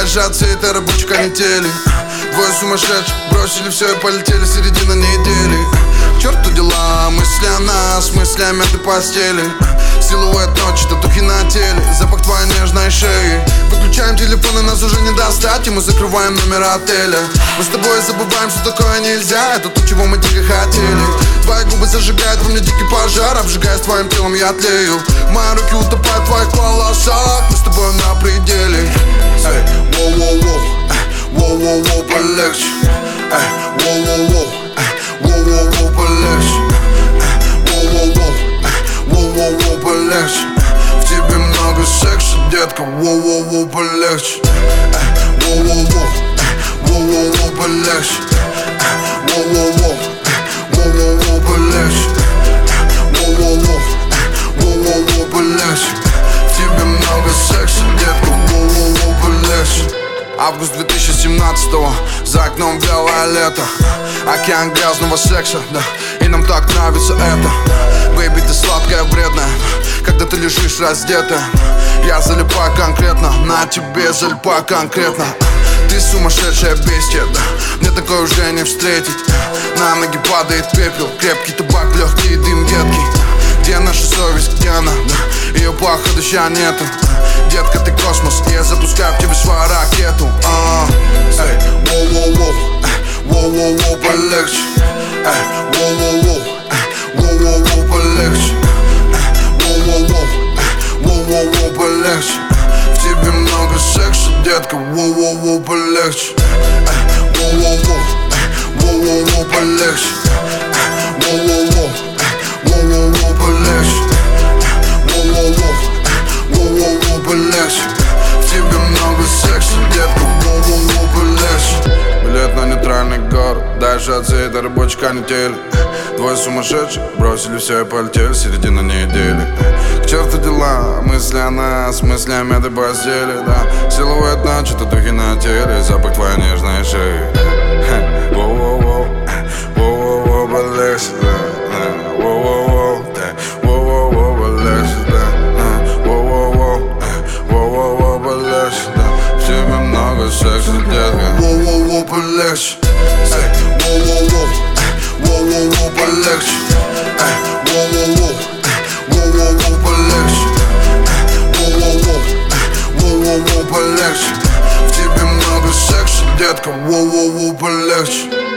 Всей этой рабочей канители. Двое сумасшедших бросили все и полетели середина недели. К черту дела, мысли о нас, мысли о мятой постели. Силуэт ночи, татухи на теле, запах твоей нежной шеи. Выключаем телефоны, нас уже не достать, и мы закрываем номер отеля. Мы с тобой забываем, что такое нельзя, это то, чего мы дико хотели. Твои губы зажигают во мне дикий пожар, обжигая твоим телом я тлею. Мои руки утопают в твоих волосах, мы с тобой воу-воу-воу, полегче. Воу-воу-воу, воу-воу-воу, полегче. Воу-воу-воу, воу-воу-воу, полегче. В тебе много секса, детка, воу-воу-воу, полегче. Воу-воу-воу, воу-воу-воу, полегче. Воу-воу-воу, Август 2017-го, за окном белое лето. Океан грязного секса, да. И нам так нравится это. Бэйби, ты сладкая, вредная. Когда ты лежишь раздетая. Я залипаю конкретно. На тебе залипаю конкретно. Ты сумасшедшая бестия, да. Мне такое уже не встретить. На ноги падает пепел. Крепкий табак, легкий дым едкий Походу ща нету. Детка, ты космос, я запускаю в тебе свою ракету а, Эй, воу-воу-воу, воу-воу-воу, полегче. Эй, воу-воу-воу, воу-воу-воу, полегче. Воу-воу-воу, воу-воу-воу, полегче. В тебе много секса, детка, воу-воу-воу, полегче. Воу-воу-воу, воу-воу-воу, полегче. Воу-воу-воу, тебе много секса, детка, воу-воу-воу, полегче Билет на нейтральный город, дальше от всей этой рабочей канители Двое сумасшедших бросили все и полетели середина недели. К черту дела, мысли о нас, мысли о мятой постели, да. Силуэт ночи, татухи на теле, запах твоей нежной шеи много секса, детка Воу-воу-воу, полегче, воу-воу-воу, воу-воу-воу, полегче, воу-воу-воу, воу-воу-воу, полегче, воу-воу-воу, воу-воу-воу, полегче В тебе много секса, детка, воу-воу-воу, полегче